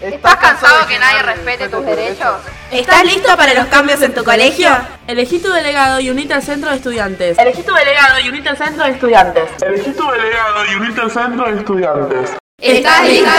¿Estás cansado que nadie respete tus derechos? ¿Estás listo para los cambios en tu colegio? Elegí tu delegado y unite al centro de estudiantes. Elegí tu delegado y unite al centro de estudiantes. Elegí tu delegado y unite al centro de estudiantes. ¿Estás listo?